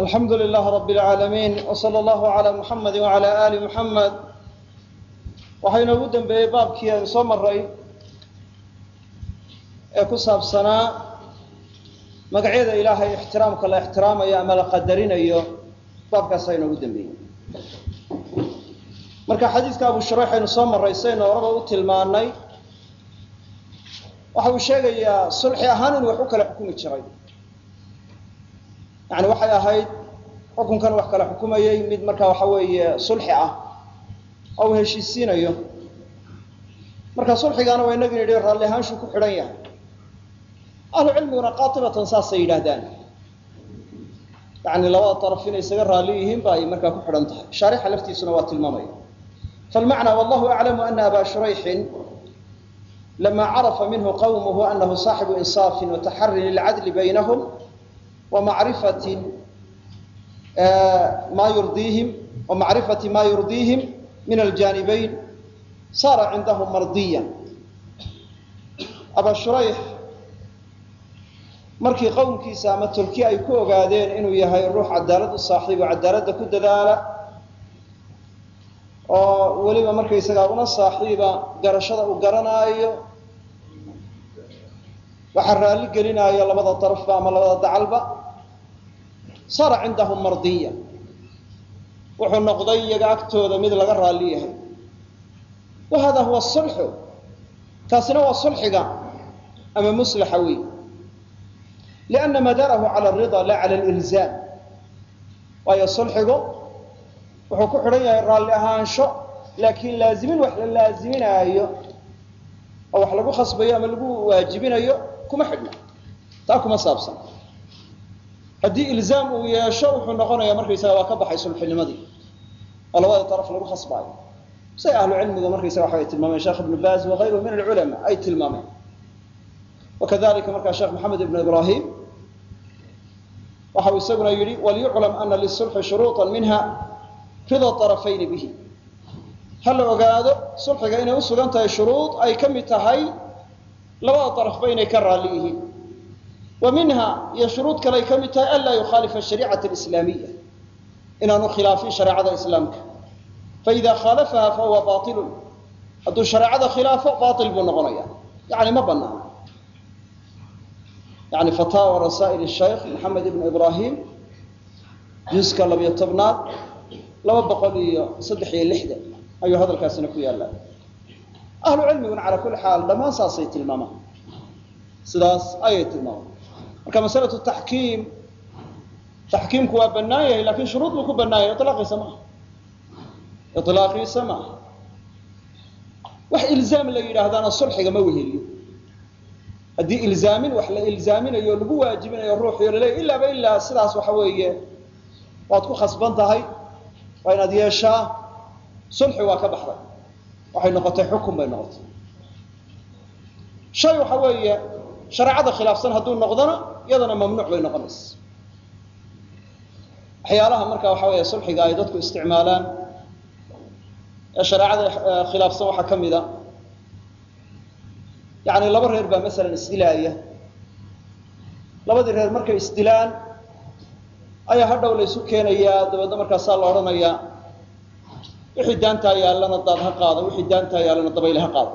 alxamdu lilah rab اlcaalamiin wslى اllahu عalى muxamadi wعalى ali muxamed waxaa inoogu dembeeyey baabkii aynu soo maray ee ku saabsanaa magacyada ilaahay ixtiraamka la ixtiraamayo ama la qadarinayo baabkaasaa inoogu dembeeyey marka xadiiska abu shurayx aynu soo maray saynu horaba u tilmaanay waxa uu sheegayaa sulxi ahaan inuu wax u kala xukumi jiray yani waxay ahayd xukunkan wax kala xukumayey mid markaa waxa weeye sulxi ah oo uu heshiisiinayo marka sulxigaana waa inagii nidhi raalli ahaanshuu ku xidhan yahay. Ahlu cilmiguna qaatibatan saasay yidhaahdaan. Yani labada daraf inay isaga raalli yihiin ba ay markaa ku xidhan tahay. Shaarixa laftiisuna waa tilmaamaya. Falmacnaa wallahu aclamu ana aba shurayxin lama carafa minhu qawmuhu anahu saaxibu insaafin wataxarin lilcadli baynahum wamacrifati ma yurdiihim wamacrifati ma yurdiihim min aljanibayn saara cindahum mardiyan. Aba shurayx markii qowmkiisa ama turki ay ku ogaadeen inuu yahay ruux cadaalad u saaxiib oo cadaaladda ku dadaala oo weliba markaysagaa una saaxiiba garashada uu garanaayo waxaa raalli gelinaayo labada darafba ama labada dacalba saara cindahum mardiya. Wuxuu noqday iyaga agtooda mid laga raalli yahay. Wa hada huwa sulxu. Taasina waa sulxiga ama muslaxa wey lianna madaarahu cala alrida la cala alilzaam waayo sulxigu wuxuu ku xidhan yahay raalli ahaansho laakiin laazimin wax la laaziminaayo oo wax lagu khasbayo ama lagu waajibinayo kuma xidhna taa kuma saabsan. Haddii ilzaam uu yeesho wuxuu noqonayaa markaysaga waa ka baxay sulxinimadii. Oo labada daraf lagu khasbaayo. Say ahlu cilmiga markaysaga waxay tilmaameen sheekh ibnu baaz wakayruhu min alculama ay tilmaameen. Wakadalika markaa sheekh maxamed ibnu ibrahim waxa uu isaguna yidhi walyuclam ana lisulxi shuruuطa minha rida طarafayni bihi. Ha la ogaado sulxiga inay u sugan tahay shuruud ay ka mid tahay labada darafba inay ka raalli yihiin wa minha iyo shuruud kale ay ka mid tahay anlaa yukhaalifa shariicata alislaamiya inaanu khilaafin shareecada islaamka faida khaalafaha fahuwa bailun hadduu shareecada khilaafo bail buu noqonaya yani ma banaana yani fataawa rasaa'il shaykh maxamed ibnu ibrahim juska labiyo tobnaad laba boqol iyo saddex iyo lixdan ayuu hadalkaasina ku yaallaa ahlu cilmiguna calaa kulli xaal dhammaan saasay tilmaamaan. Sidaas ayay tilmaamaan. Marka masalatu taxkiim taxkiimku waa bannaan yahay laakiin shuruud buu ku bannaan yahay ilaaqiisa maaha ilaaqiisa maaha wax ilzaam la yidhaahdaana sulxiga ma weheliyo. Haddii ilzaamin wax la ilzaaminayo lagu waajibinayo ruuxio laleey ilaaba ilaa sidaas waxa weeye waad ku khasban tahay waa inaad yeeshaa sulxi waa ka baxday waxay noqotay xukun bay noqotay. Shay waxa weeye shareecada khilaafsan hadduu noqdona iyadana mamnuuc bay noqonaysa. Waxyaalaha marka waxa weeye sulxiga ay dadku isticmaalaan ee shareecada khilaafsan waxaa ka mid a. Yani laba reer baa masalan isdilaaya. Labadii reer markay isdilaan ayaa hadhow la keenayaa dabeedna markaasaa la odhanayaa wixii daantaa yaallana daad ha qaado wixii daantaa yaallana dabayle ha qaado.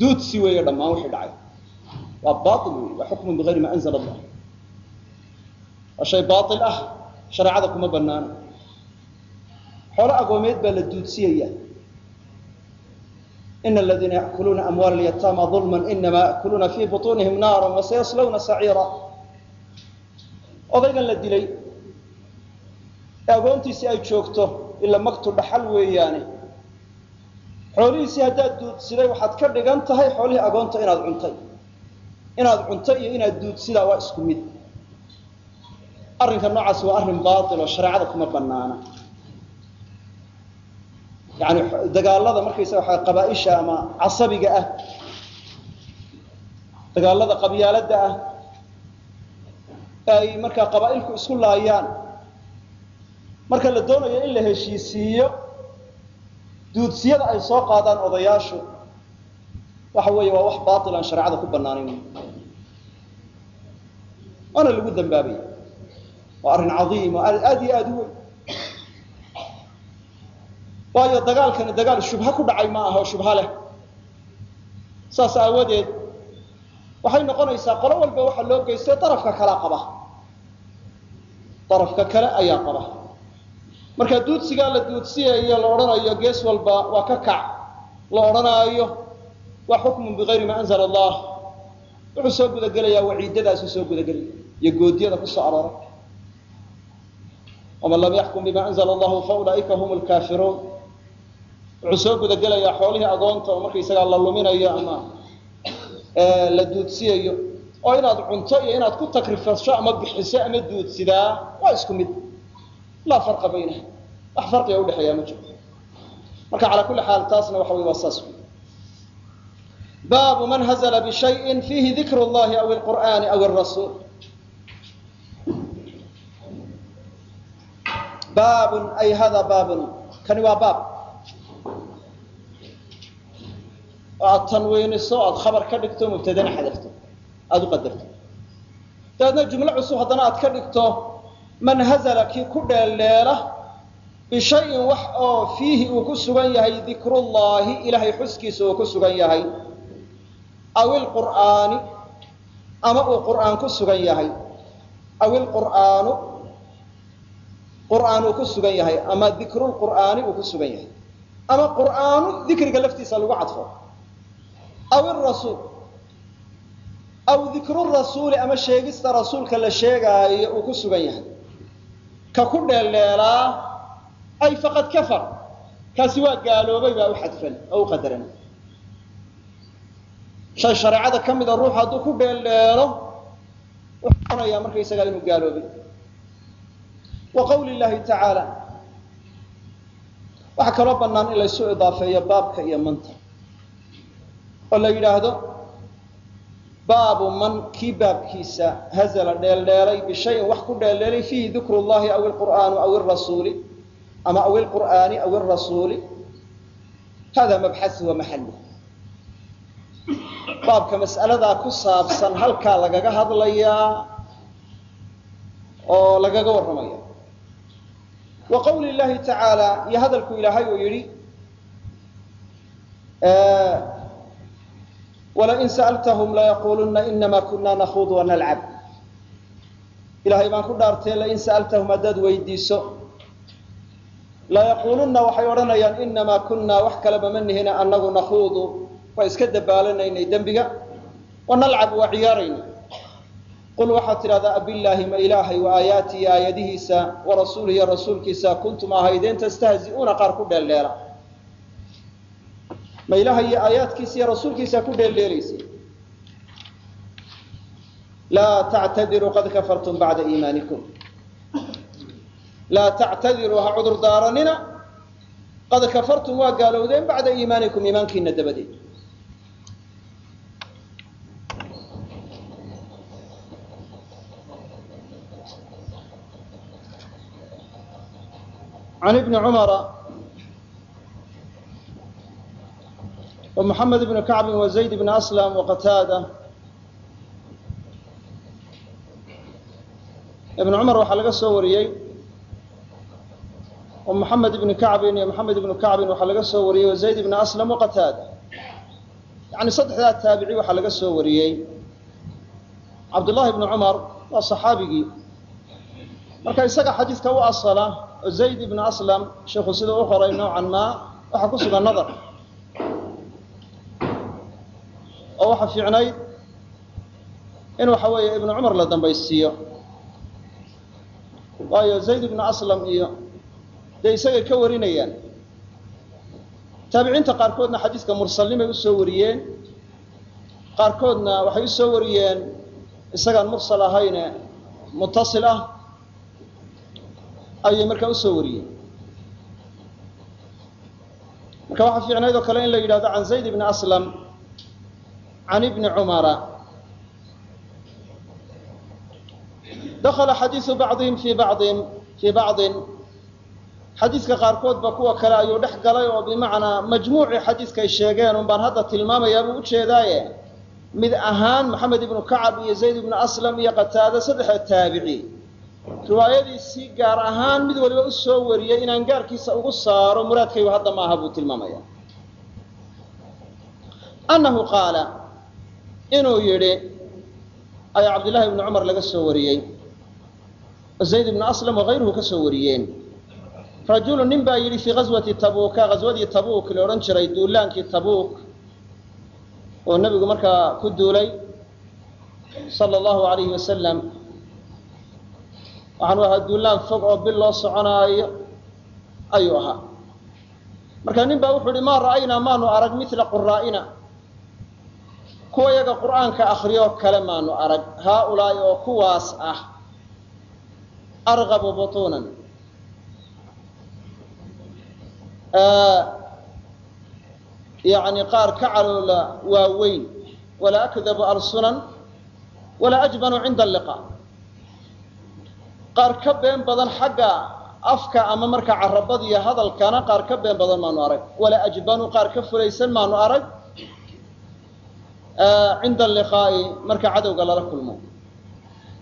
Duudsi weeye dhammaan wixii dhacay. Waa bail wey waa xukmun bigayri ma anzala allah waa shay baail ah shareecada kuma banaana xoolo agoomeed baa la duudsiyaya ina aladiina yakuluuna amwaala lyataama ulma inama yakuluuna fii buطuunihim naara wasayaslawna saciira. Odaygan la dilay ee agoontiisii ay joogto ila maktu dhaxal weeyaane xoolihiisii haddaad duudsiday waxaad ka dhigan tahay xoolihii agoonta inaad cuntay. Inaad cuntay iyo inaad duudsidaa waa isku mid. Arrinka noocaasi waa arrin baail oo shareecada kuma banaana yani dagaalada markaysaga waa qabaaisha ama casabiga ah. Dagaalada qabyaalada ah. Ay markaa qabaailku isku laayaan marka la doonayo in la heshiisiiyo duudsiyada ay soo qaadaan odayaashu waxa weeye waa wax baail aan shareecada ku banaanayn waana lagu dambaabaya waa arrin cadiim oo aad iyo aada u weyn. Waayo dagaalkani dagaal shubha ku dhacay ma aha oo shubha leh. Saas aawadeed waxay noqonaysaa qolo walba waxa loo geystay darafka kalea qaba. Darafka kale ayaa qaba marka duudsigaa la duudsiyayo la odhanayo gees walba waa ka kac. La odhanaayo waa xukmun bigayri ma anzala allah. Wuxuu soo gudagelayaa waciidadaasuu soo gudagelaya iyo goodiyada ku soo arooray. Waman lam yaxkum bima anzla allahu faulaa'ika hum lkaafiruun wuxuu soo gudagelayaa xoolihii agoonta oo markaysagaa la luminayo ama la duudsiyayo oo inaad cunto iyo inaad ku takrifasho ama bixiso ama duudsidaa waa isku mid laa farqa baynaha. Wax farqiga udhexeeya ma jiro. Marka calaa kulli xaal taasna waxa waa saas baabu man hazla bishayin fiihi dikr llahi aw lqur'ani aw rasuul baabun ay hada baabun. Kani waa baab. Oo aad tanwiiniso aad khabar ka dhigto mubtadana xadafto aada u qadarto. Dabeedna jumlo cusub haddana aad ka dhigto man hazala kii ku dheeldheela bishayin wax oo fiihi uu ku sugan yahay dikrullaahi ilaahay xuskiisa uu ku sugan yahay. Aw ilqur'aani ama uu qur'aan ku sugan yahay. Aw ilqur'aanu qur'aan uu ku sugan yahay ama dikrulqur'aani uu ku sugan yahay. Ama qur'aanu dikriga laftiisa lagu cadfo. Aw irasuul aw dikru rasuuli ama sheegista rasuulka la sheegaayo uu ku sugan yahay ka ku dheeldheelaa ay faqad kafar. Kaasi waa gaaloobay baa u xadfan oo u qadaran shay shareecada ka mida ruux hadduu ku dheeldheelo wuxuu noqonayaa markaysagaa inuu gaaloobay. Wa qawli llahi tacaala waxaa kaloo bannaan in laysu idaafeeyo baabka iyo manta oo la yidhaahdo baabu man kii baabkiisa hazala dheeldheelay bishayin wax ku dheeldheelay fiihi dikru llahi aw ilqur'aanu aw irasuuli ama aw ilqur'aani aw irasuuli hada mabxahu wa maxalu baabka mas'aladaa ku saabsan halkaa lagaga hadlayaa oo lagaga warramaya wa qawli llahi tacaala iyo hadalku ilaahay uu yidhi walain sa'altahum layaquluna inama kuna nakuud wanalcab ilahay baan ku dhaartee lain sa'altahum haddaad weydiiso layaquluna waxay odhanayaan inamaa kunaa wax kaleba ma nihina anagu nakuudu waa iska dabaalanaynay dembiga wanalcab waa ciyaarayna qul waxaad tidhahdaa abillaahi ma ilaahay wa aayaatii iyo aayadihiisa warasuulihi rasuulkiisa kuntum ahaydeen tastahzi'uuna qaar ku dheeldheela ma ilaahay iyo aayaadkiisa iyo rasuulkiisa ku dheeldheelaysay laa tactadiruu qad kafartum bacda iimaanikum. Laa tactadiruu ha cudur daaranina qad kafartum waa gaalowdeen bacda iimaanikum iimaankiina dabadeed. An ibni cumara ومحمد بن كعب وزيد بن أسلم وقتاadة بن cمر waxaa laga soo wariyey محمد بن كعب iyo محamed بن كعب waxaa laga soo wariyey وزayd بن أسلم وqتاadة yaعni saddexdaa taabici waxaa laga soo wariyey cabdاللahi بن cمر waa صaxaabigii marka isaga xadiidka u asla oo زayd بن أسلم sheikhu sida u qoray noocan ma waxaa ku sugan nadr oo waxa fiicnayd in waxa weeye ibnu cumar la dambaysiiyo. Waayo zayd ibnu aslam iyo dee isagay ka warinayaan. Taabiciinta qaarkoodna xadiiska mursalnimay u soo wariyeen. Qaarkoodna waxay u soo wariyeen isagaan mursal ahayne mutasil ah ayay markaa u soo wariyeen. Marka waxaa fiicnayd oo kale in la yidhahdo can zayd ibni aslam can ibni cumara dakala xadiisu bacdihim fii bacdin fii bacdin xadiiska qaarkoodba kuwa kale ayuu dhex galay oo bimacnaa majmuucii xadiiskay sheegeen un hadda tilmaamayaa buu ujeedaaye mid ahaan maxamed ibnu kacab iyo zayd ibnu aslam iyo qataada saddexda taabici riwaayadiisii gaar ahaan mid waliba u soo wariyey inaan gaarkiisa ugu saaro muraadkaygu hadda ma buu tilmaamaya annahu qaala inuu yidhi ayaa cabdillahi ibni cumar laga soo wariyey zayd ibnu aslam wakayruhu ka soo wariyeen. Rajulu nin baa yidhi fii ghaswati tabuuka ghaswadii tabuuk la odhan jiray duulaankii tabuuk oo nebigu markaa ku duulay sala allahu alayhi wasalam waxaanu ahaa duulaan fog oo bil loo soconaayo ayuu ahaa. Marka nin baa wuxuu ihi maa ra'aynaa maanu arag mila quraa'ina kuwa yaga qur'aanka akriyoo kale maanu arag. Haaulaa'i oo kuwaas ah argabu butuunan. Yani qaar ka caloola waaweyn walaa akdabu alsunan walaa ajbanu cinda alliqa. Qaar ka been badan xagga afka ama markaa carabadiyo hadalkana qaar ka been badan maanu arag. Walaa ajbanu qaar ka fulaysan maanu arag cinda alliqaa'i marka cadowga lala kulmo.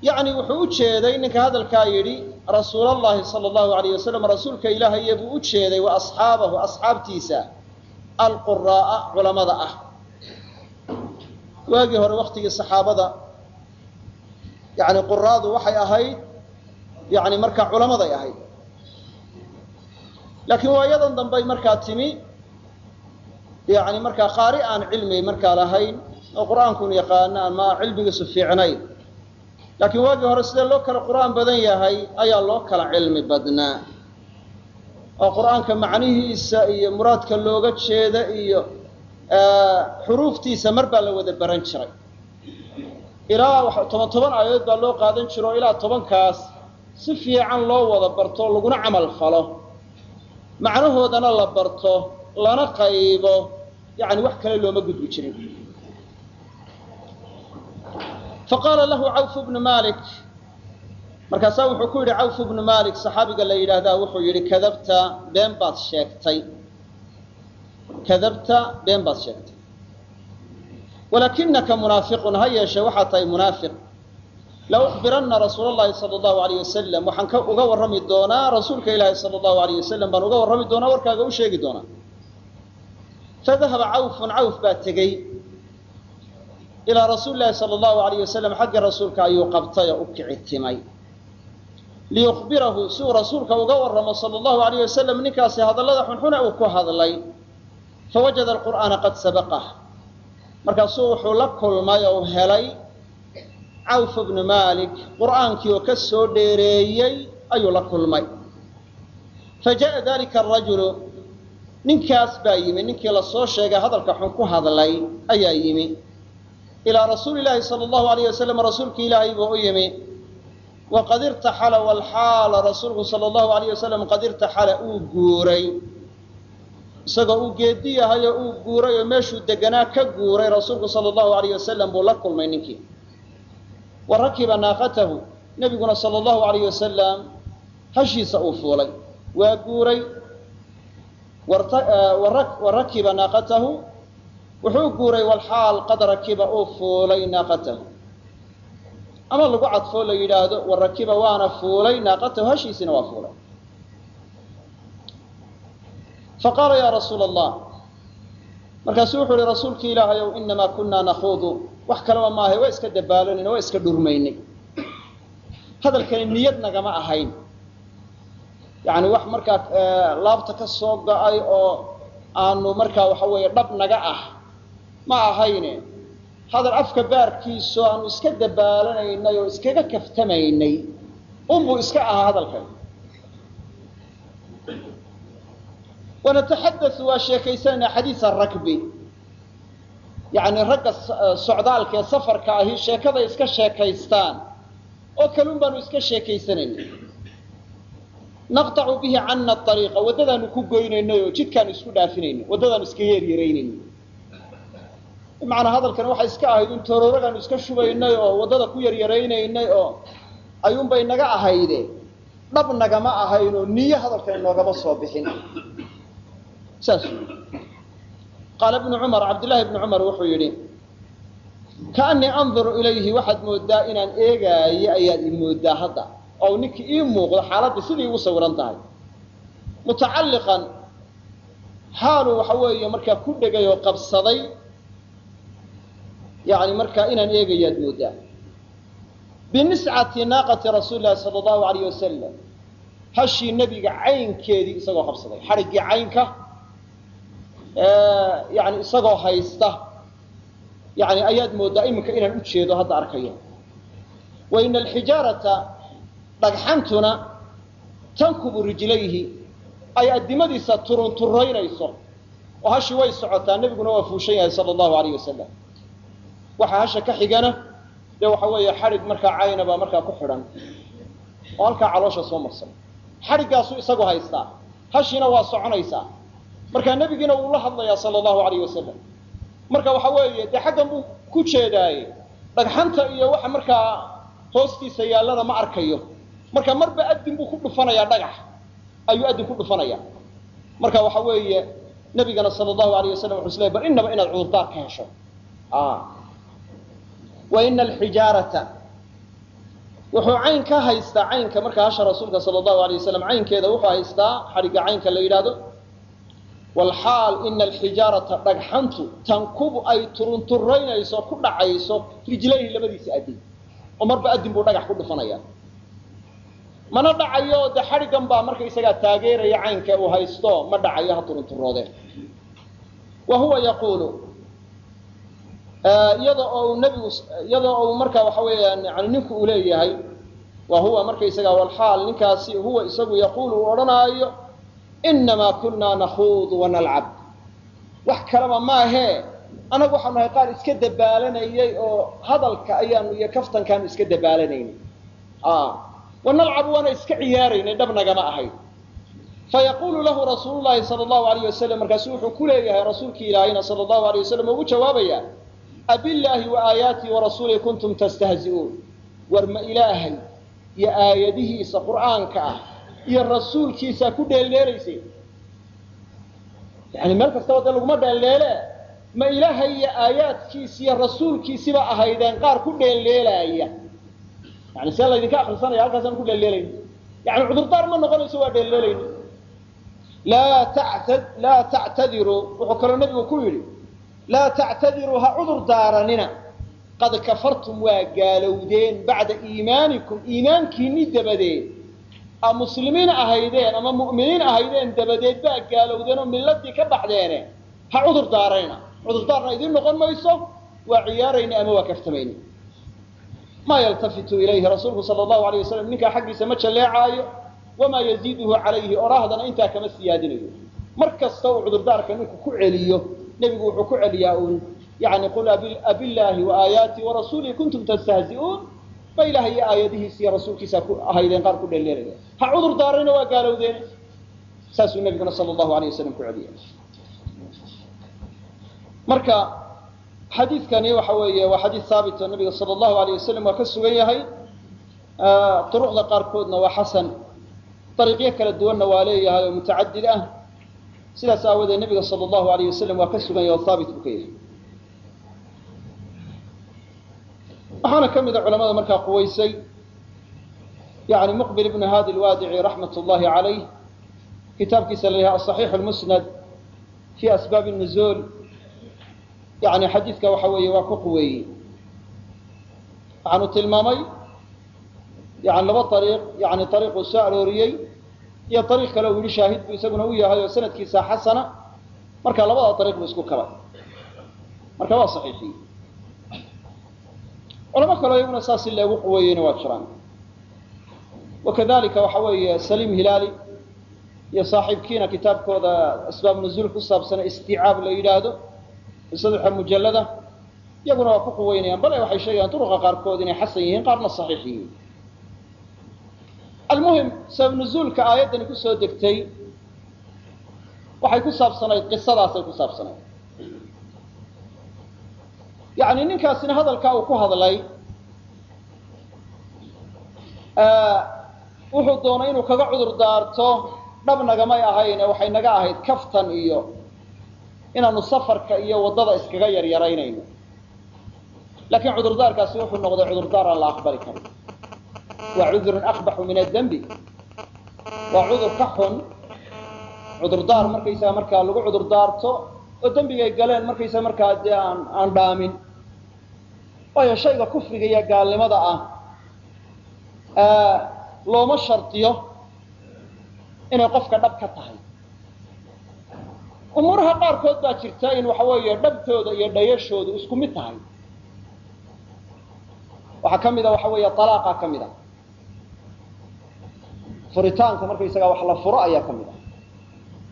Yacni wuxuu u jeeday ninka hadalkaa yidhi rasuul sala allahu alayh wasalam rasuulka ilaahaye buu u jeeday wa asxaabahu asxaabtiisa alquraa'a culamada ah. Waagii hore waktigii saxaabada yani quraadu waxay ahayd yani markaa culamaday ahayd. Laakiin waayadan dambey markaa timi yani markaa qaari aan cilmi markaa lahayn oo qur'aankun yaqaana ama cilmigiisu fiicnayn laakiin waagii hore sidee loo kala qur'aan badan yahay ayaa loo kala cilmi badnaa. Oo qur'aanka macnihiisa iyo muraadka looga jeeda iyo xuruuftiisa mar baa la wada baran jiray. Ilaa toban toban aayadood baa loo qaadan jiro ilaa tobankaas si fiican loo wada barto laguna camal falo. Macnahoodana la barto lana qaybo yani wax kale looma gudbi jirin faqaala lahu cawf bnu malik markaasaa wuxuu ku yidhi cawf bnu malik saxaabiga la yidhaahdaa wuxuu yidhi kadabta been baad sheegtay kadabta been baad sheegtay walaakinaka munaafiqun ha yeeshee waxaad tahay munaafiq la ukhbiranna rasuula allahi sala allahu alayh wasalam waxaan ka uga warrami doonaa rasuulka ilaahi sala allahu alayh wasalam baan uga warrami doonaa warkaaga u sheegi doonaa fadahaba cawfun cawf baa tegey ilaa rasuuli llahi sala allahu alayh wasalam xagga rasuulka ayuu qabtay oo u kici timay liyukhbirahu si uu rasuulka uga warramo sala allahu alayh wasalam ninkaasi hadallada xunxune uu ku hadlay. Fawajada alqur'aana qad sabaqah markaasuu wuxuu la kulmay oo helay cawf bnu malik qur'aankii oo ka soo dheereeyey ayuu la kulmay. Fa jaءa dalika arajulu ninkaas baa yimi ninkii la soo sheegay hadalka xun ku hadlay ayaa yimi ilaa rasuuli llaahi sala allahu alayh wasalam rasuulka ilaahay buu u yimi waqad irtaxala walxaala rasuulku sala allahu alayh wasalam qad irtaxala uu guuray isagoo uu geedi yahay oo uu guuray oo meeshuu deganaa ka guuray rasuulku sala allahu alayh wasalam buu la kulmay ninkii wa rakiba naaqatahu nebiguna sala allahu alayh wasalam hashiisa uu fuulay waa guuray wa rakiba naaqatahu wuxuu guuray walxaal qad rakiba uu fuulay naaqatahu. Ama lagu cadfoo la yidhaahdo wa rakiba waana fuulay naaqatahu hashiisina waa fuulay. Faqaala yaa rasuula allah markaasuu wuxuu ihi rasuulki ilaahay ow inamaa kunaa nakuudu wax kaleba maahay waa iska dabaalanayna waa iska dhurmaynay. Hadalkani niyad nagama ahayn. Yani wax markaa laabta ka soo go'ay oo aanu markaa waxa weeye dhab naga ah ma ahayne. Hadal afka baarkiisoo aanu iska dabaalanaynay oo iskaga kaftamaynay unbuu iska ahaa hadalkan wanataxadau waa sheekaysanayna xadiisa rakbi yani ragga socdaalka ee safarka ahi sheekaday iska sheekaystaan oo kalun baanu iska sheekaysanayna naqtacu bihi cana ariiqa waddadaanu ku goynaynay oo jidkaanu isku dhaafinayna waddadaanu iska yeeryaraynayna bimacnaa hadalkan waxay iska ahayd in torooragaanu iska shubaynay oo waddada ku yaryaraynaynay oo ayuunbay naga ahayde. Dhab nagama ahayn oo niyo hadalkan noogama soo bixin. Saas. Qaala ibnu cumar cabdillaahi ibnu cumar wuxuu yidhi kaanii anduru ilayhi waxaad mooddaa inaan eegaayo ayaad i mooddaa hadda. Oo ninkii ii muuqdo xaaladda sidii igu sawiran tahay. Mutacalliqan xaaluu waxa weeye markaa ku dhegay oo qabsaday yani markaa inaan eegayaad moodaa biniscati naaqati rasuuli sala allahu alayh wasalam hashii nebiga caynkeedii isagoo qabsaday xadhiggii caynka yani isagoo haysta yani ayaad moodaa iminka inaan u jeedo hadda arkayo wa ina alxijaarata dhagxantuna tankubu rijlayhi ay addimadiisa turunturraynayso oo hashii way socotaa nebiguna waa fuushan yahay sala allahu alayh wasalam waxaa hasha ka xigana dee waxa weeye xadhig markaa cayna baa markaa ku xidhan. Oo halkaa caloosha soo marsan. Xadhiggaasuu isagu haystaa hashiina waa soconaysaa markaa nebigiina wuu la hadlayaa sala allahu alayh wasalam marka waxa weeye dee xaggan buu ku jeedaaye. Dhagxanta iyo waxa markaa hoostiisa yaallana ma arkayo. Marka marba addin buu ku dhufanayaa dhagax. Ayuu addin ku dhufanaya marka waxa weeye nebigana sala allahu alayh wasalam wuxuu isleey bar innaba inaad cudurdaar ka hesho wa ina alxijaarata wuxuu cayn ka haystaa caynka markaa hasha rasuulka sala allahu alayh wasalam caynkeeda wuxuu haystaa xadhigga caynka la yidhaahdo. Walxaal ina alxijaarata dhagxantu tankubu ay turunturraynayso ku dhacayso rijlayhi labadiisa addin oo addin buu dhagax ku dhufanaya mana dhacayo de xadhiggan baa marka isagaa taageeraya caynka uu haysto ma dhacayo ha turunturroodeen. Wa huwa yaquulu iyada oo uu nebigu iyada oo uu markaa waxa weeyaan yani ninku uu leeyahay wa huwa markaysaga walxaal ninkaasi huwa isagu yaquulu uu odhanaayo inamaa kunaa nakhuudu wanalcab wax kaleba maahee anagu waxaanu nahay qaar iska dabaalanayay oo hadalka ayaanu iyo kaftankaanu iska dabaalanaynay wanalcabu waana iska ciyaaraynay dhabnagama ahayd fayaqulu lahu rasuulu llahi sala allahu alayh wasalam markaasu wuxuu ku leeyahay rasuulkii ilaahayna sala allahu alayh wasalam ugu jawaabaya abillaahi wa aayaatii warasuulih kuntum tastahzi'uun war ma ilaahay iyo aayadihiisa qur'aanka ah iyo rasuulkiisaa ku dheeldheelaysay yani meel kastaba dee laguma dheeldheele ma ilaahay iyo aayaadkiisi iyo rasuulkiisiba ahaydeen qaar ku dheeldheelaaya yani see laydinka akrisanaya halkaasaan ku dheeldheelayna yani cudurdaar ma noqonayso waa dheeldheelayna laa ta laa tactadiruu wuxuu kaloo nebigu ku yidhi laa tactadiruu ha cudur daaranina. Qad kafartum waa gaalowdeen bacda iimaanikum iimaankiinni dabadeed. A muslimiin ahaydeen ama mu'miniin ahaydeen dabadeed baa gaalowdeen oo milladii ka baxdeene. Ha cudur daarayna. Cudurdaarna idiin noqon mayso waa ciyaarayna ama waa kaftamayna maa yaltafitu ilayhi rasuulku sala allahu alay wasalam ninkaa xaggiisa ma jalleecaayo wamaa yaziiduhu calayhi oraahdana intaa kama siyaadinayo. Mar kasta uu cudurdaarka ninku ku celiyo nebigu wuxuu ku celiyaa uun. Yani qul abillaahi wa aayaatii warasuulihi kuntum tastahzi'uun. Ma ilaah iyo aayadihiisa iyo rasuulkiisa ku ahaydeen qaar ku dheeldheelaya ha cudur daarayna waa gaalowdeen. Saasuu nebiguna sala allahu alayh wasalam ku celiya marka xadiidkani waxa weeye waa xadiid haabit oo nabiga sala allahu alayh wasalam waa ka sugan yahay. Duruqda qaarkoodna waa xasan. Dariiqyo kala duwanna waa leeyahay oo mutacadid ah sidaas aawadeed nebiga sala allahu alayh wasalam waa ka sugan yahay oo haabit buu ka yahay waxaana ka mid a culamada markaa quwaysay yani muqbil ibnu hadi lwaadici raxmat ullahi calayh kitaabkiisa la yahay asaxiix lmusnad fi asbaabi nuzuul yani xadiidka waxa weeye waa ku quweeyey. Waxaanu tilmaamay yani laba ariiq yani ariiquu soo arooriyey iyo ariiq kale uu yihi shaahid buu isaguna u yahay oo sanadkiisa xasana marka labada ariiq buu isku kabay. Marka waa saxiixiyey culamo kaleo iyaguna saas in lagu quweeyeyna waa jiraan. Wakadalika waxa weeye saliim hilaali iyo saaxiibkiina kitaabkooda asbaab nuzuul ku saabsana isticaab la yidhaahdo saddexa mujallada iyaguna waa ku quweynayaan. Bale waxay sheegayaan duruqa qaarkood inay xasan yihiin qaarna saxiix yihiin almuhim sabab nuzuulka aayaddani ku soo degtay waxay ku saabsanayd qisadaasay ku saabsanayd. Yani ninkaasina hadalkaa uu ku hadlay wuxuu doonay inuu kaga cudur daarto dhab nagamay ahayne waxay naga ahayd kaftan iyo inaanu safarka iyo waddada iskaga yaryaraynayno. Laakiin cudurdaarkaasi wuxuu noqday cudurdaar aan la aqbali karin waa cudurun aqbaxu min adembi waa cudur ka xun. Cudurdaar markaysaga markaa lagu cudurdaarto oo dembigay galeen markaysaga markaa dee aan aan dhaamin. Waayo shayga kufriga iyo gaalnimada ah looma shardiyo inay qofka dhab ka tahay. Umuuraha qaarkood baa jirta in waxa weeye dhabtooda iyo dhayashoodu isku mid tahay. Waxaa ka mida waxa weeye alaaqa ka mid a furitaanka markaysagaa wax la furo ayaa ka mid a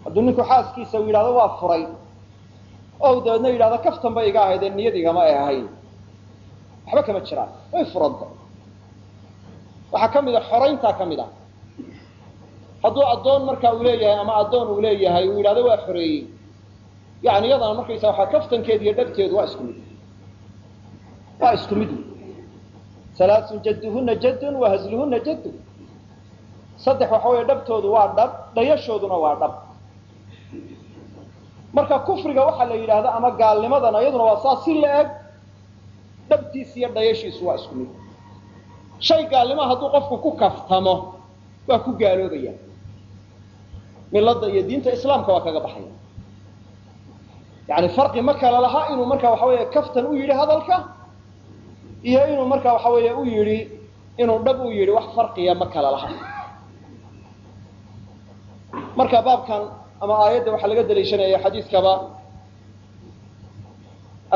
hadduu ninku xaaskiisa u yidhahdo waa furay oo dabeedna yidhahdo kaftan bay iga ahayd ee niyad igama ay ahayn. Waxba kama jiraan way furanta waxaa ka mid a xorayntaa ka mid a hadduu addoon markaa uu leeyahay ama addoon uu leeyahay uu yidhahdo waa xoreeyey yani iyadana markaysa waxaa kaftankeedu iyo dhabteedu waa isku mid. Waa isku mid. Salaasun jadduhuna jaddun wa hasluhuna jaddun saddex waxa weeye dhabtoodu waa dhab dhayashooduna waa dhab. Marka kufriga waxaa la yidhaahda ama gaalnimadana iyaduna waa saas si la eg dhabtiis iyo dhayashiisu waa isku mid. Shay gaalnimo hadduu qofku ku kaftamo waa ku gaaloobaya milada iyo diinta islaamka waa kaga baxaya. Yani farqi ma kala laha inuu marka waxa weeye kaftan u yidhi hadalka iyo inuu marka waxa weeye u yidhi inuu dhab u yidhi wax farqiya ma kala laha marka baabkan ama aayadda waxaa laga daliishanaya xadiiskaba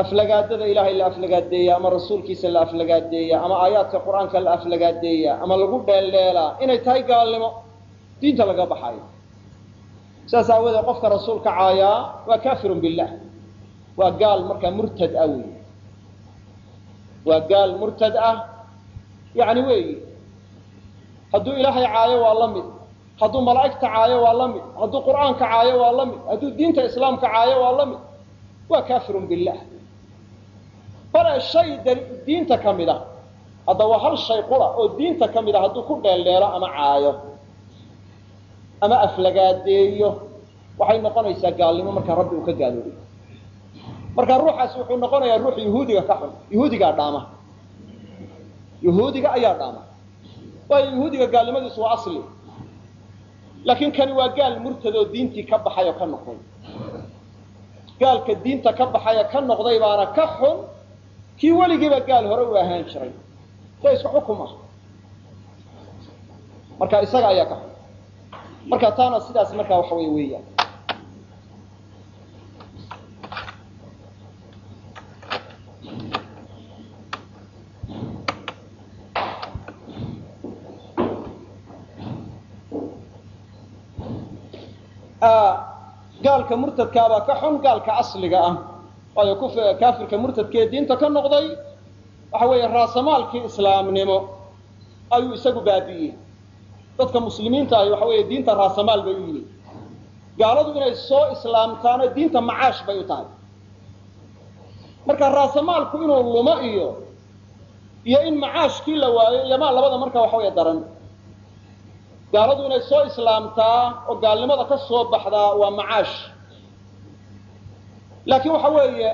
aflagaadada ilaahay la aflagaadeeya ama rasuulkiisa la aflagaadeeya ama aayaadka qur'aanka la aflagaadeeya ama lagu dheeldheelaa inay tahay gaalnimo diinta laga baxayo. Saas aawadeed qofka rasuulka caayaa waa kafirun billah waa gaal markaa murtad ah wey waa gaal murtad ah. Yani weeyi hadduu ilaahay caayo waa la mid hadduu malaa'igta caayo waa la mid. Hadduu qur'aanka caayo waa la mid. Hadduu diinta islaamka caayo waa la mid. Waa kafirun billah. Bale shay diinta ka mid a hadda waa hal shay qura oo diinta ka mid a hadduu ku dheeldheelo ama caayo ama aflagaadeeyo waxay noqonaysaa gaalnimo markaa rabbi uu ka gaaloobay marka ruuxaasi wuxuu noqonayaa ruux yahuudiga ka xun. Yahuudigaa dhaama. Yahuudiga ayaa dhaama. Waayo yahuudiga gaalnimadiisu waa asli laakiin kani waa gaal murtad oo diintii ka baxay oo ka noqday. Gaalka diinta ka baxay ee ka noqday baana ka xun kii weligiiba gaal hore u ahaan jiray. De isku xukum ah marka isaga ayaa ka xun. Marka taana sidaas markaa waxa wey weeyaan gaalka murtadkaabaa ka xun gaalka asliga ah. Waayo kaafirka murtadkee diinta ka noqday waxa weeye raasamaalkii islaamnimo ayuu isagu baabi'iyey dadka muslimiinta ahi waxa weeye diinta raasamaal bay u yihiin gaaladu inay soo islaamtaano diinta macaash bay u tahay. Marka raasamaalku inuu lumo iyo iyo in macaashkii la waayo iyomaa labada marka waxa weeye daran. Gaaladu inay soo islaamtaa oo gaalnimada ka soo baxdaa waa macaash laakiin waxa weeye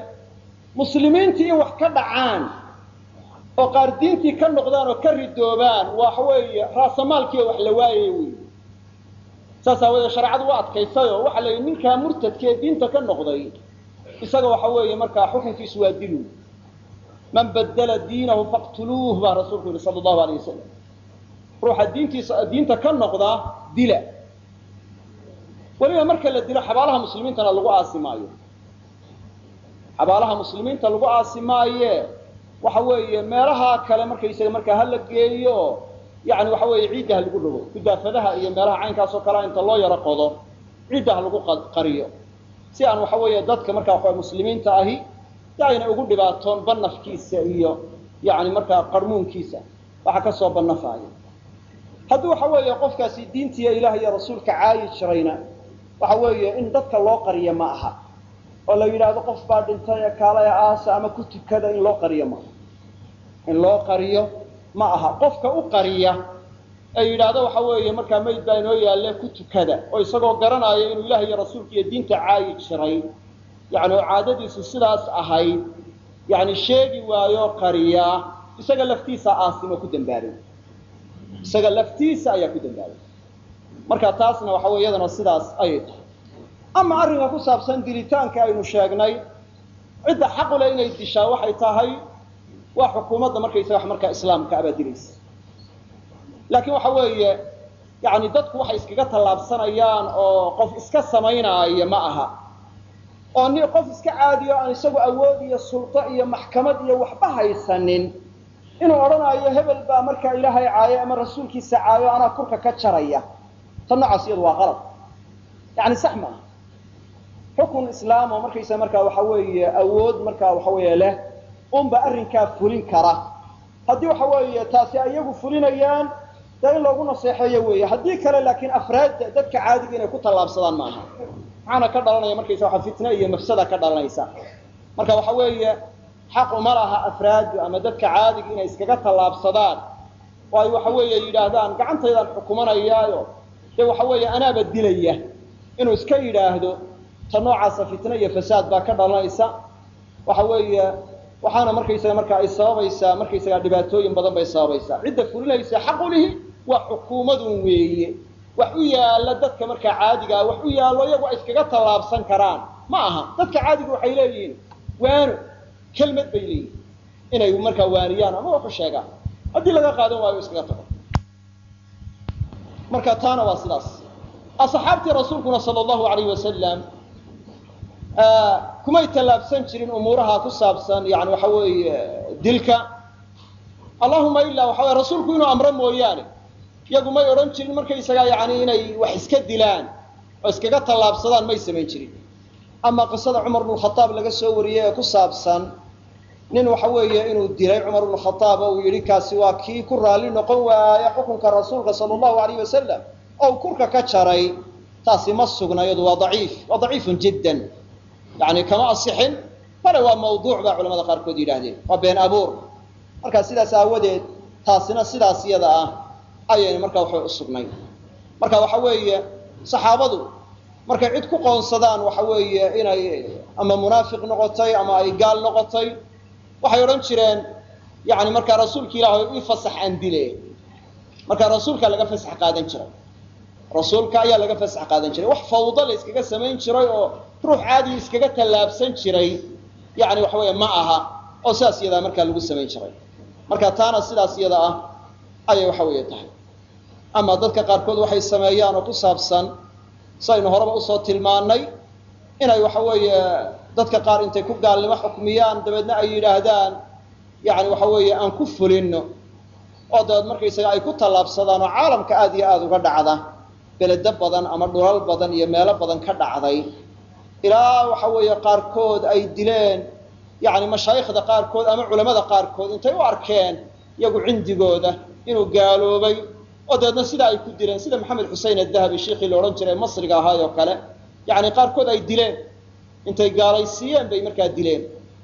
muslimiintii in wax ka dhacaan oo qaar diintii ka noqdaan oo ka ridoobaan waxa weeye raasamaalkiioo wax la waayay wey saas aawoodee shareecadu waa adkaysayoo waxaa la yidhi ninkaa murtadkee diinta ka noqday isaga waxa weeye markaa xukunkiisu waa dilu man badala diinahu faqtuluuh baa rasuulku yihi sala allahu alayh wasalam ruuxa diintiisa diinta ka noqda dila. Weliba marka la dilo xabaalaha muslimiintana lagu aasi maayo xabaalaha muslimiinta lagu aasi maaye waxa weeye meelaha kale markaysaga markaa hala geeyo yani waxa weeye ciidda ha lagu rogo gudaafadaha iyo meelaha caynkaas oo kalea inta loo yaro qodo ciidda ha lagu qariyo. Si aan waxa weeye dadka markaa waxa muslimiinta ahi si ugu dhibaatoon banafkiisa iyo yani markaa qarmuunkiisa. Waxa ka soo banafaayo haddii waxa weeye qofkaasi diintiiya ilaah rasuulka caayi jirayna waxa weeye in dadka loo qariyo ma aha oo la yidhaahdo qof baa dhintay kaalaya aasa ama ku tukada in loo qariyo maaha in loo qariyo ma aha. Qofka u qariya ee yidhaahdo waxa weeye markaa mayd baa inoo yaalle ku tukada oo isagoo garanaayo inuu ilaah iyo rasuulka iyo diinta caayi jiray. Yani oo caadadiisu sidaas ahayd yani sheegi waayo qariyaa isaga laftiisa aasimo ku dambaabay isaga laftiisa ayaa ku dambaabay marka taasna waxa wey iyadana sidaas ayay tahay ama arrinka ku saabsan dilitaanka aynu sheegnay cidda xaqu leh inay dishaa waxay tahay waa xukuumadda markaysaga wax markaa islaamka abaa dilaysa. Laakiin waxa weeye yani dadku waxay iskaga tallaabsanayaan oo qof iska samaynaayo ma aha. Oo ni qof iska caadiyo aan isagu awood iyo sulto iyo maxkamad iyo waxba haysanin inuu odhanaayo hebel baa markaa ilaahay caayo ama rasuulkiisa caayo anaa kurka ka jaraya. Ta noocaas iyadu waa qalab yani sax maaha xukun islaam oo markaysa markaa waxa weeye awood markaa waxa weeye leh unba arrinkaa fulin kara. Haddii waxa weeye taasi iyagu fulinayaan dee in loogu naseexeeyo weeye. Haddii kale laakiin afraadda dadka caadiga inay ku tallaabsadaan maaha. Maxaana ka dhalanaya markaysa waa fitne iyo mafsada ka dhalanaysa. Marka waxa weeye xaq uma laha afraadu ama dadka caadiga inay iskaga tallaabsadaan. Oo ay waxa weeye yidhaahdaan gacantaydaan xukumanayaayo. Dee waxa weeye anaaba dilaya inuu iska yidhaahdo ta noocaasa fitne iyo fasaad baa ka dhalanaysa. Waxa weeye waxaana markaysaga marka ay sababaysaa markaysaga dhibaatooyin badan bay sababaysaa cidda fulinaysa xaqulihi waa xukuumadun weeye. Wax u yaalla dadka markaa caadiga ah wax u yaallo iyagu ay iskaga tallaabsan karaan. Ma aha dadka caadiga waxay leeyihiin waano kelmad bay leeyihiin inay markaa waaniyaan ama waxu sheegaan. Haddii laga qaadan waayo iskaga tago. Marka taana waa sidaas. Asxaabtii rasuulkuna sala allahu alayh wasalam kumay tallaabsan jirin umuuraha ku saabsan yani waxa weeye dilka? Allahuma ilaa waxa weye rasuulku inuu amro mooyaane. Iyagu may odhan jirin markaysagaa yani inay wax iska dilaan oo iskaga tallaabsadaan may samayn jirin. Ama qisada cumar bnu laga soo wariyey ee ku saabsan nin waxa weeye inuu dilay cumar bnu oo uu yidhi kaasi waa kii ku raalli noqon waaya xukunka rasuulka sala allahu alayh wasalam oo kurka ka jaray taasi ma sugna iyadu waa daciif waa daciifun jiddan yani kama asixin bale waa mawduuc baa culamada qaarkood yidhaahdeen. Waa been abuur. Markaa sidaas aawadeed taasina sidaas iyada ah ayayna markaa waxay u sugnay marka waxa weeye saxaabadu markay cid ku qoonsadaan waxa weeye inay ama munaafiq noqotay ama ay gaal noqotay waxay odhan jireen yani markaa rasuulka ilaah i fasax aan dile markaa rasuulkaa laga fasax qaadan jiray. Rasuulka ayaa laga fasax qaadan jiray. Wax fawdo la samayn jiray oo ruux caadi iskaga tallaabsan jiray yani waxa weeye ma aha oo sidaas iyadaa markaa lagu samayn jiray. Marka taana sidaas iyada ah ayay waxa weeye tahay. Ama dadka qaarkood waxay sameeyaan oo ku saabsan saynu horeba u soo tilmaanay inay waxa weeye dadka qaar intay ku gaalnimo xukmiyaan dabeedna ay yidhaahdaan yani waxa weeye aan ku fulino oo dabeed markaysaga ay ku tallaabsadaan oo caalamka aada iyo aada uga dhacda beledo badan ama dhulal badan iyo meelo badan ka dhacday ilaa waxa weeye qaarkood ay dileen yani mashaayikhda qaarkood ama culamada qaarkood intay u arkeen iyagu cindigooda inuu gaaloobay oo dabeedna sidaa ay ku dileen. Sida maxamed xusein adahabi shiikhii la odhan jiray masriga ahaay oo kale yani qaarkood ay dileen. Intay gaalaysiiyeen bay markaa dileen.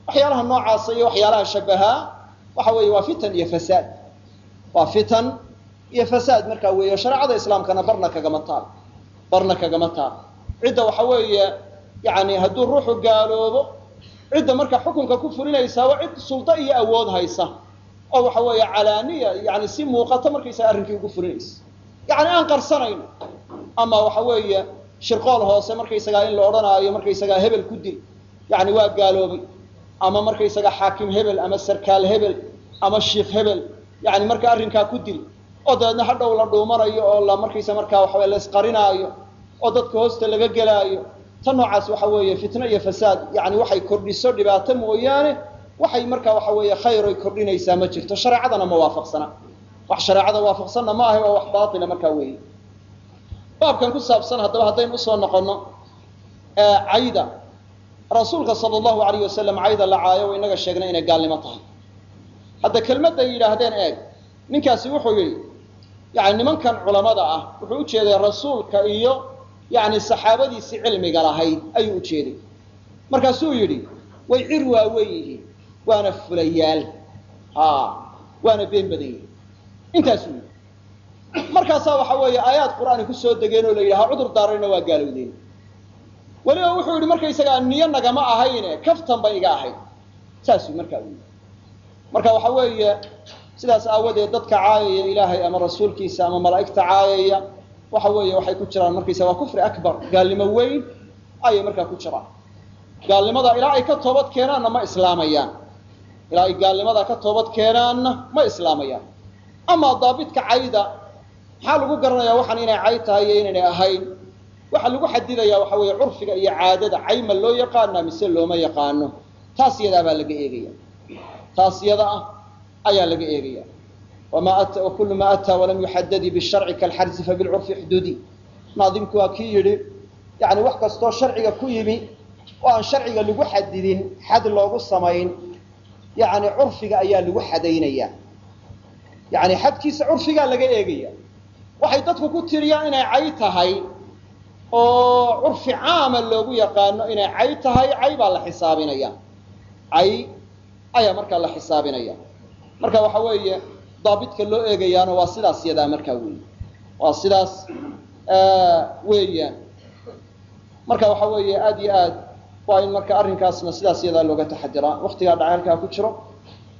Waxyaalaha noocaasa iyo waxyaalaha shabahaa waxa weeye waa fitan iyo fasaad. Waa fitan iyo fasaad markaa weeye. Shareecada islaamkana barna kagama taal barna kagama taal. Cidda waxa weeye yani hadduu ruuxu gaaloobo cidda markaa xukunka ku fulinaysaa cid suldo iyo awood haysa. Oo waxa weeye calaaniya yani si muuqato markaysaga arrinkii ugu fulinaysa. Yani aan qarsanayn ama waxa weeye shirqool hoose markaysagaa in la odhanaayo markaysagaa hebel ku dil. Yani waa gaaloobay. Ama markaysaga xaakim hebel ama sarkaal hebel ama shiikh hebel. Yani marka arrinkaa ku dil. Oo dabeedna hadhow la dhuumanayo oo la markaysa markaa waxawe la isqarinaayo oo dadka hoosta laga gelaayo ta noocaas waxa weeye fitno iyo fasaad yani waxay kordhiso dhibaato mooyaane waxay markaa waxa weeye khayr ay kordhinaysaa ma jirto. Shareecadana ma waafaqsana. Wax shareecada waafaqsanna ma ahay waa wax baatila markaa weeye. Baabkan ku saabsan haddaba haddaynu u soo noqono cayda. Rasuulka sala allahu alayh wasalam cayda la caayo wa inaga sheegnay inay gaalnimo tahay. Hadda kelmadday yidhaahdeen eeg. Ninkaasi wuxuu yidhi yani nimankan culamada ah wuxuu ujeeday rasuulka iyo yani saxaabadiisii cilmiga lahayd ayuu ujeeday markaasuu yidhi way cir waaweyn yihiin waana fulayaal. Waana been badan yihiin. Intaasuu yidhi. Markaasaa waxa weeye aayaad qur'aani ku soo degeen oo la yidhi ha cudur daarayna waa gaalowdeen. Weliba wuxuu yidhi markaysagaa niyo nagama ahayne kaftan bay iga ahayd. Saasuu markaa u marka waxa weeye sidaas aawadeed dadka caayaya ilaahay ama rasuulkiisa ama malaa'igta caayaya waxa weeye waxay ku jiraan markaysa waa kufri akbar gaalnimo weyn ayay markaa ku jiraan. Gaalnimada ilaa ay ka toobad keenaanna ma islaamayaan. Ilaa ay gaalnimada ka toobad keenaanna ma islaamayaan. Amaa daabidka cayda maxaa lagu garanayaa waxaan inay cay tahay iyo inaynay ahayn? Waxaa lagu xadidayaa waxa weeye curfiga iyo caadada cayma loo yaqaana mise looma yaqaano? Taas yadaa baa laga eegaya taas yada ah ayaa laga eegaya wakulu ma ataa walam yuxadadi bisharci kalxarsi fabilcurfi xududi naadimku waa kii yidhi yani wax kastoo sharciga ku yimi oo aan sharciga lagu xadidin xad loogu samayn yani curfiga ayaa lagu xadaynaya yani xadkiisa curfigaa laga eegaya waxay dadku ku tiriyaan inay cay tahay oo curfi caama loogu yaqaano inay cay tahay cay baa la xisaabinaya cay ayaa markaa la xisaabinaya marka waxa weeye daabidka loo eegayaana waa sidaas yadaa markaa weeye. Waa sidaas weeyaan marka waxa weeye aad iyo aad waa in marka arrinkaasna sidaas yadaa looga taxadiraa waktigaa dhacay ku jiro.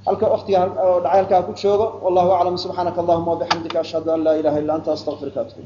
Halka waktigaa dhacay ku joogo wallahu aclam. Subxaanaka allahuma wabixamdika ashhadu an laa ilaha illa anta astaqfiruka atub